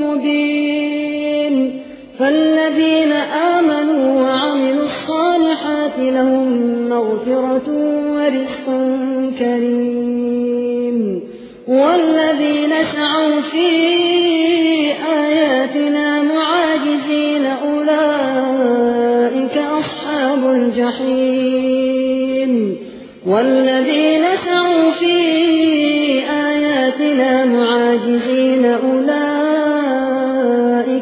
مبين فالذين آمنوا وعملوا الصالحات لهم مغفرة ورزق كريم والذين سعوا في آياتنا معاجزين أولئك أصحاب الجحيم والذين سعوا في آياتنا معاجزين أولئك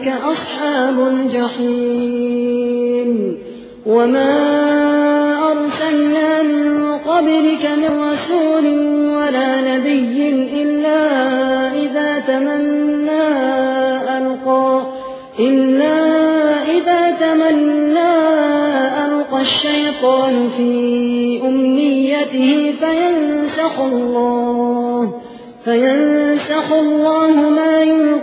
أصحاب الجحيم وما أرسلنا من قبلك من رسول ولا نبي إلا إذا تمنى ألقى إلا إذا تمنى ألقى الشيطان في أمنيته فينسخ الله فينسخ الله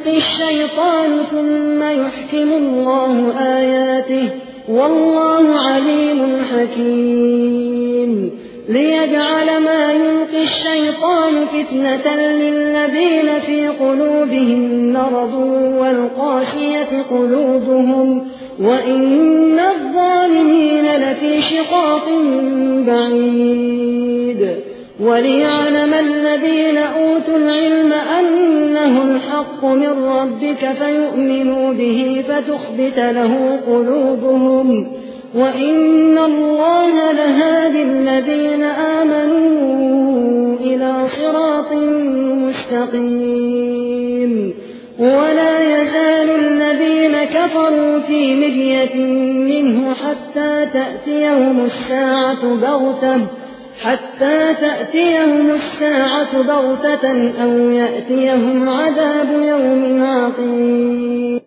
يلقي الشيطان ثم يحكم الله آياته والله عليم حكيم. ليجعل ما يلقي الشيطان فتنة للذين في قلوبهم مرض والقاسية قلوبهم وإن الظالمين لفي شقاق بعيد. وليعلم الذين أوتوا العلم أنه الحق من ربك فيؤمنوا به فتخبت له قلوبهم وإن الله لهادي الذين آمنوا إلى صراط مستقيم ولا يزال الذين كفروا في مجية منه حتى تأتيهم الساعة بغتة حتى تأتيهم الساعة بغتة أو يأتيهم عذاب يوم عقيم